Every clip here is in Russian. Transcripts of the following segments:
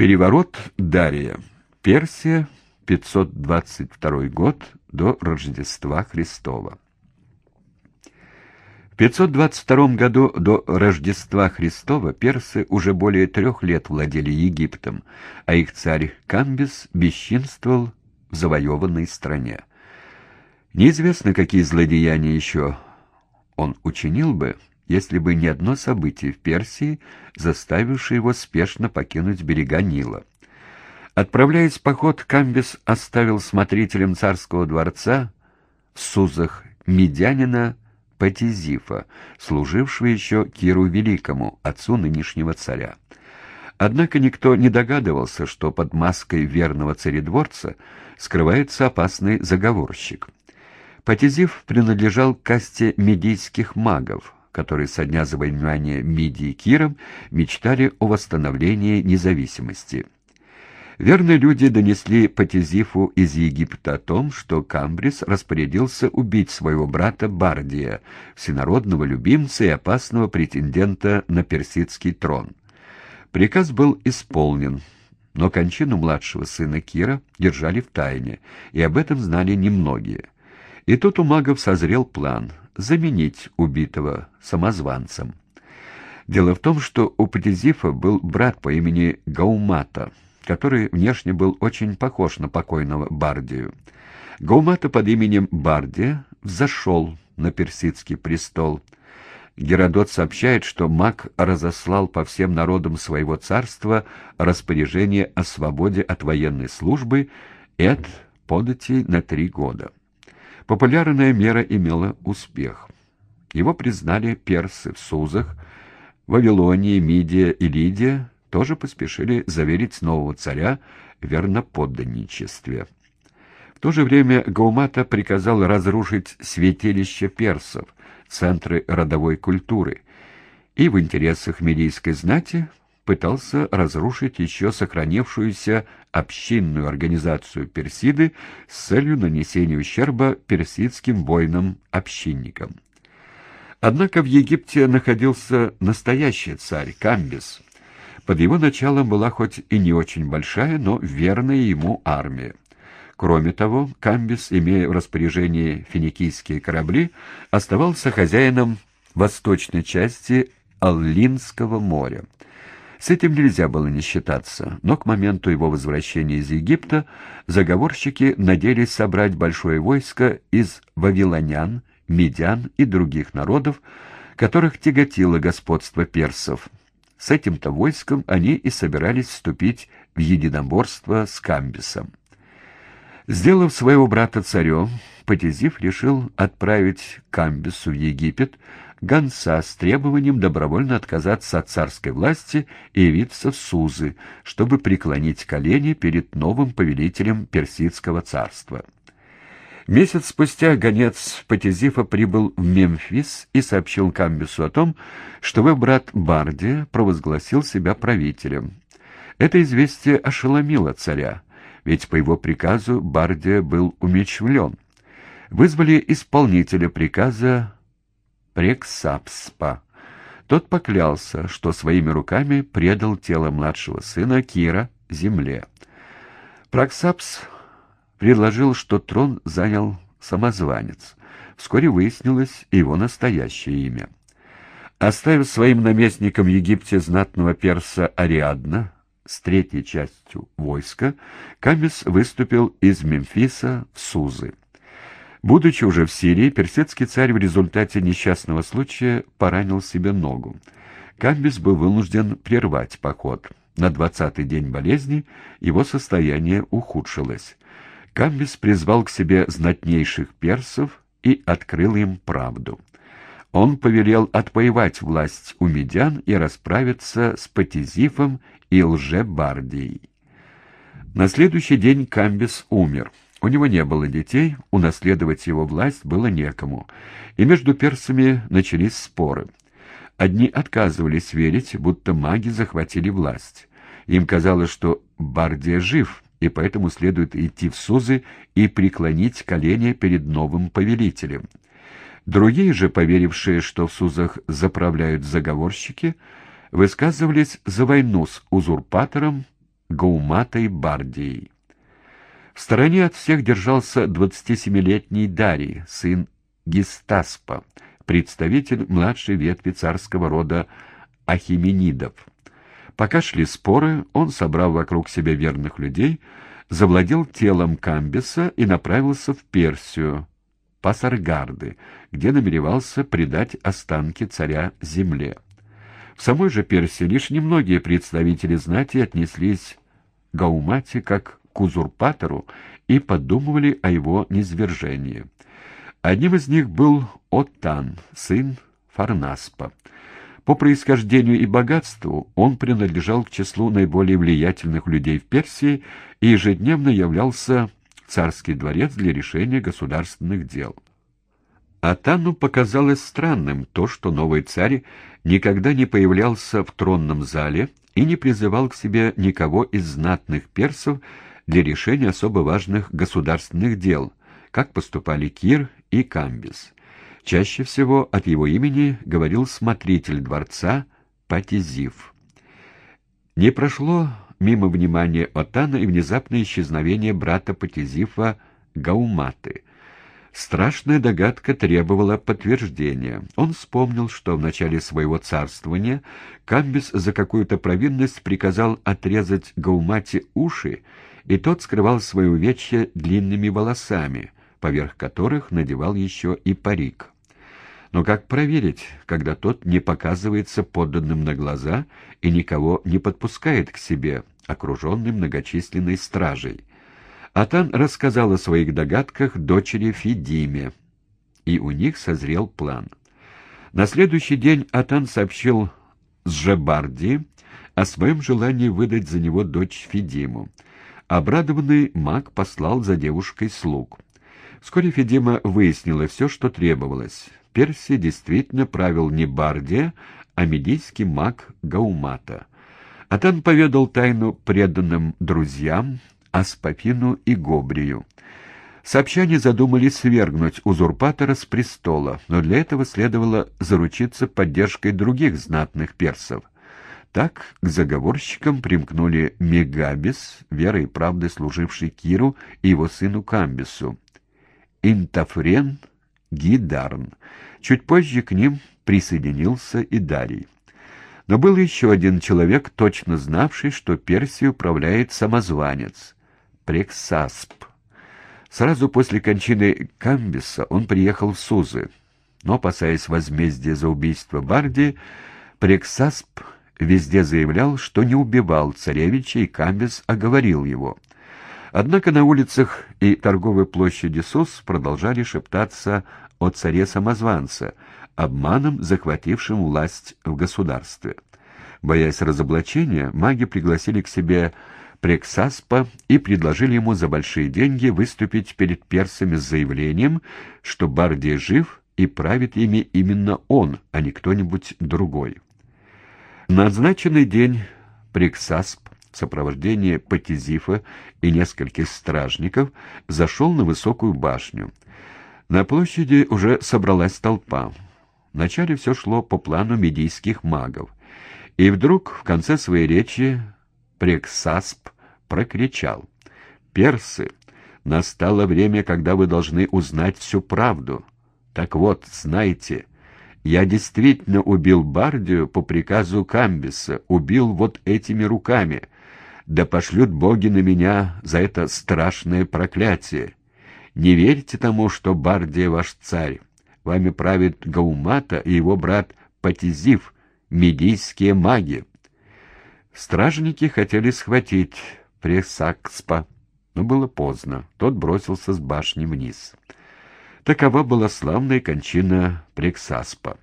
Переворот Дария. Персия, 522 год до Рождества Христова. В 522 году до Рождества Христова персы уже более трех лет владели Египтом, а их царь Камбис бесчинствовал в завоеванной стране. Неизвестно, какие злодеяния еще он учинил бы, если бы не одно событие в Персии, заставившее его спешно покинуть берега Нила. Отправляясь в поход, Камбис оставил смотрителем царского дворца в Сузах медянина Патизифа, служившего еще Киру Великому, отцу нынешнего царя. Однако никто не догадывался, что под маской верного царедворца скрывается опасный заговорщик. Патизиф принадлежал к касте медийских магов, которые со дня завоевания Мидии Киром мечтали о восстановлении независимости. Верные люди донесли Патизифу из Египта о том, что Камбрис распорядился убить своего брата Бардия, всенародного любимца и опасного претендента на персидский трон. Приказ был исполнен, но кончину младшего сына Кира держали в тайне, и об этом знали немногие. И тут у магов созрел план — заменить убитого самозванцем. Дело в том, что у Патизифа был брат по имени Гаумата, который внешне был очень похож на покойного Бардию. Гаумата под именем Бардия взошел на персидский престол. Геродот сообщает, что маг разослал по всем народам своего царства распоряжение о свободе от военной службы и от податей на три года. Популярная мера имела успех. Его признали персы в Сузах, Вавилония, Мидия и Лидия тоже поспешили заверить нового царя в верноподданничестве. В то же время Гаумата приказал разрушить святилища персов, центры родовой культуры, и в интересах медийской знати пытался разрушить еще сохранившуюся общинную организацию Персиды с целью нанесения ущерба персидским воинам-общинникам. Однако в Египте находился настоящий царь Камбис. Под его началом была хоть и не очень большая, но верная ему армия. Кроме того, Камбис, имея в распоряжении финикийские корабли, оставался хозяином восточной части Аллинского моря. С этим нельзя было не считаться, но к моменту его возвращения из Египта заговорщики надеялись собрать большое войско из вавилонян, медян и других народов, которых тяготило господство персов. С этим-то войском они и собирались вступить в единоборство с Камбисом. Сделав своего брата царем, Патизиф решил отправить Камбису в Египет гонца с требованием добровольно отказаться от царской власти и явиться в Сузы, чтобы преклонить колени перед новым повелителем Персидского царства. Месяц спустя гонец Патизифа прибыл в Мемфис и сообщил Камбису о том, что его брат Бардия провозгласил себя правителем. Это известие ошеломило царя, ведь по его приказу Бардия был умечвлен. Вызвали исполнителя приказа Прексапспа. Тот поклялся, что своими руками предал тело младшего сына Кира земле. Проксапс предложил, что трон занял самозванец. Вскоре выяснилось его настоящее имя. Оставив своим наместником в Египте знатного перса Ариадна с третьей частью войска, Камис выступил из Мемфиса в Сузы. Будучи уже в Сирии, персидский царь в результате несчастного случая поранил себе ногу. Камбис был вынужден прервать поход. На двадцатый день болезни его состояние ухудшилось. Камбис призвал к себе знатнейших персов и открыл им правду. Он повелел отвоевать власть у медян и расправиться с Патизифом и Лжебардией. На следующий день Камбис умер. У него не было детей, унаследовать его власть было некому, и между персами начались споры. Одни отказывались верить, будто маги захватили власть. Им казалось, что Бардия жив, и поэтому следует идти в Сузы и преклонить колени перед новым повелителем. Другие же, поверившие, что в Сузах заправляют заговорщики, высказывались за войну с узурпатором Гауматой Бардией. В стороне от всех держался 27-летний Дарий, сын Гистаспа, представитель младшей ветви царского рода Ахименидов. Пока шли споры, он, собрав вокруг себя верных людей, завладел телом Камбиса и направился в Персию, Пасаргарды, где намеревался предать останки царя земле. В самой же Персии лишь немногие представители знати отнеслись к Гаумате как к узурпатору и подумывали о его низвержении. Одним из них был Отан, сын Фарнаспа. По происхождению и богатству он принадлежал к числу наиболее влиятельных людей в Персии и ежедневно являлся в царский дворец для решения государственных дел. Атану показалось странным то, что новый царь никогда не появлялся в тронном зале и не призывал к себе никого из знатных персов для решения особо важных государственных дел, как поступали Кир и Камбис. Чаще всего от его имени говорил смотритель дворца Патизив. Не прошло мимо внимания Отана и внезапное исчезновение брата Патизифа Гауматы. Страшная догадка требовала подтверждения. Он вспомнил, что в начале своего царствования Камбис за какую-то провинность приказал отрезать Гаумате уши, и тот скрывал свои увечья длинными волосами, поверх которых надевал еще и парик. Но как проверить, когда тот не показывается подданным на глаза и никого не подпускает к себе, окруженный многочисленной стражей? Атан рассказал о своих догадках дочери Фидиме, и у них созрел план. На следующий день Атан сообщил Сжебарди о своем желании выдать за него дочь Фидиму. Обрадованный маг послал за девушкой слуг. Вскоре Федима выяснила все, что требовалось. Персия действительно правил не Бардия, а медийский маг Гаумата. Атан поведал тайну преданным друзьям, Аспапину и Гобрию. Сообщане задумали свергнуть узурпатора с престола, но для этого следовало заручиться поддержкой других знатных персов. Так к заговорщикам примкнули Мегабис, верой и правдой служивший Киру и его сыну Камбису, Интафрен, Гидарн. Чуть позже к ним присоединился и Дарий. Но был еще один человек, точно знавший, что Персией управляет самозванец — Прексасп. Сразу после кончины Камбиса он приехал в Сузы, но, опасаясь возмездия за убийство Барди, Прексасп везде заявлял, что не убивал царевича, и Камбис оговорил его. Однако на улицах и торговой площади Сус продолжали шептаться о царе-самозванце, обманом захватившем власть в государстве. Боясь разоблачения, маги пригласили к себе Прексаспа и предложили ему за большие деньги выступить перед персами с заявлением, что Бардия жив и правит ими именно он, а не кто-нибудь другой. На назначенный день Приксасп в сопровождении Патизифа и нескольких стражников зашел на высокую башню. На площади уже собралась толпа. Вначале все шло по плану медийских магов. И вдруг в конце своей речи Прексасп прокричал. «Персы, настало время, когда вы должны узнать всю правду. Так вот, знайте, я действительно убил Бардию по приказу Камбиса, убил вот этими руками. Да пошлют боги на меня за это страшное проклятие. Не верьте тому, что Бардия ваш царь. Вами правит Гаумата и его брат Патизив, медийские маги. Стражники хотели схватить Пресакспа, но было поздно. Тот бросился с башни вниз. Такова была славная кончина Прексаспа.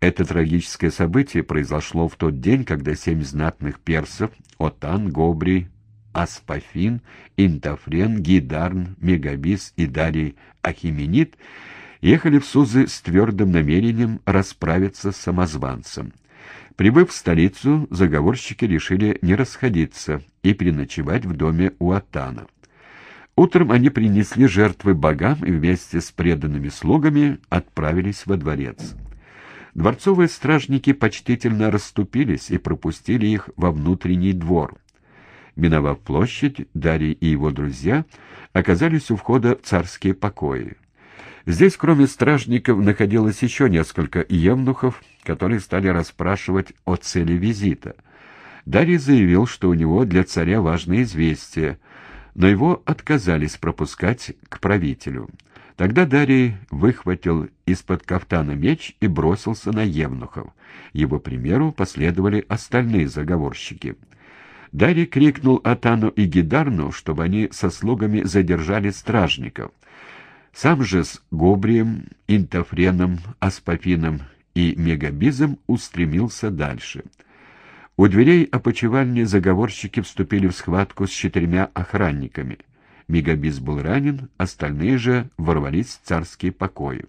Это трагическое событие произошло в тот день, когда семь знатных персов — Отан, Гобри, Аспафин, Интафрен, Гидарн, Мегабис и Дарий Ахименит — ехали в Сузы с твердым намерением расправиться с самозванцем. Прибыв в столицу, заговорщики решили не расходиться и переночевать в доме у Атана. Утром они принесли жертвы богам и вместе с преданными слугами отправились во дворец. Дворцовые стражники почтительно расступились и пропустили их во внутренний двор. Миновав площадь, Дарий и его друзья оказались у входа в царские покои. Здесь, кроме стражников, находилось еще несколько евнухов, которые стали расспрашивать о цели визита. Дарий заявил, что у него для царя важное известие, но его отказались пропускать к правителю. Тогда Дарий выхватил из-под кафтана меч и бросился на евнухов. Его примеру последовали остальные заговорщики. Дарий крикнул Атану и Гидарну, чтобы они со слугами задержали стражников. Сам же с Гобрием, Интофреном, Аспафином и Мегабизом устремился дальше. У дверей опочивальни заговорщики вступили в схватку с четырьмя охранниками. Мегабиз был ранен, остальные же ворвались в царские покои.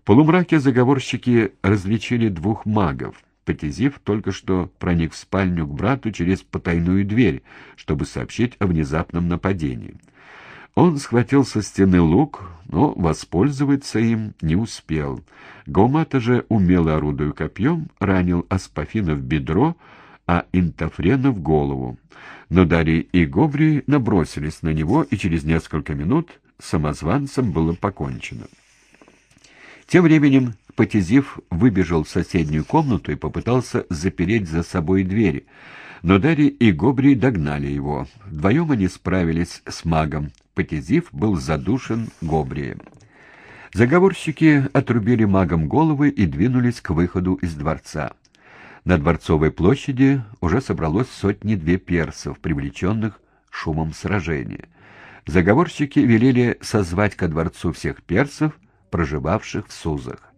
В полумраке заговорщики различили двух магов. Потезив только что проник в спальню к брату через потайную дверь, чтобы сообщить о внезапном нападении. Он схватил со стены лук, но воспользоваться им не успел. Гомата же, умело орудуя копьем, ранил Аспафина в бедро, а Интофрена в голову. Но Дарий и Гобри набросились на него, и через несколько минут самозванцем было покончено. Тем временем Потезив выбежал в соседнюю комнату и попытался запереть за собой дверь, но Дарий и Гобри догнали его. Вдвоем они справились с магом. Потезив был задушен Гобрием. Заговорщики отрубили магам головы и двинулись к выходу из дворца. На Дворцовой площади уже собралось сотни-две персов, привлеченных шумом сражения. Заговорщики велели созвать ко дворцу всех персов, проживавших в Сузах.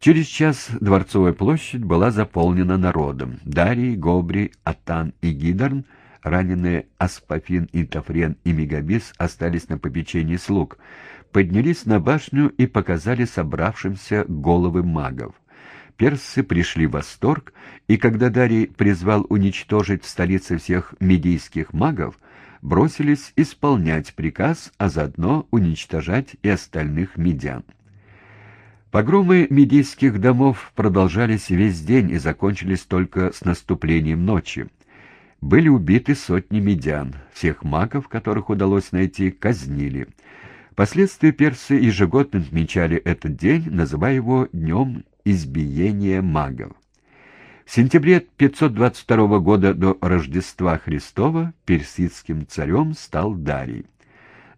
Через час Дворцовая площадь была заполнена народом. Дарий, Гобри, Атан и Гидарн — Раненые Аспафин, Интофрен и Мегабис остались на попечении слуг, поднялись на башню и показали собравшимся головы магов. Персы пришли в восторг, и когда Дарий призвал уничтожить в столице всех медийских магов, бросились исполнять приказ, а заодно уничтожать и остальных медян. Погромы медийских домов продолжались весь день и закончились только с наступлением ночи были убиты сотни медян. Всех магов, которых удалось найти, казнили. Впоследствии персы ежегодно отмечали этот день, называя его «Днем избиения магов». В сентябре 522 года до Рождества Христова персидским царем стал Дарий.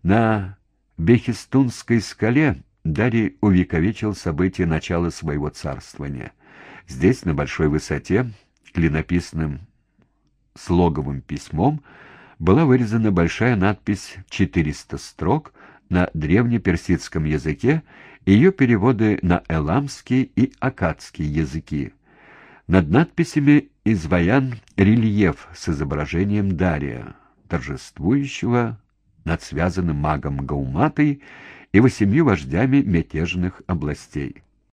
На Бехистунской скале Дарий увековечил события начала своего царствования. Здесь, на большой высоте, клинописным слоговым письмом была вырезана большая надпись «400 строк» на древнеперсидском языке и ее переводы на эламский и акадский языки. Над надписями изваян рельеф с изображением Дария, торжествующего над связанным магом Гауматой и восемью вождями мятежных областей.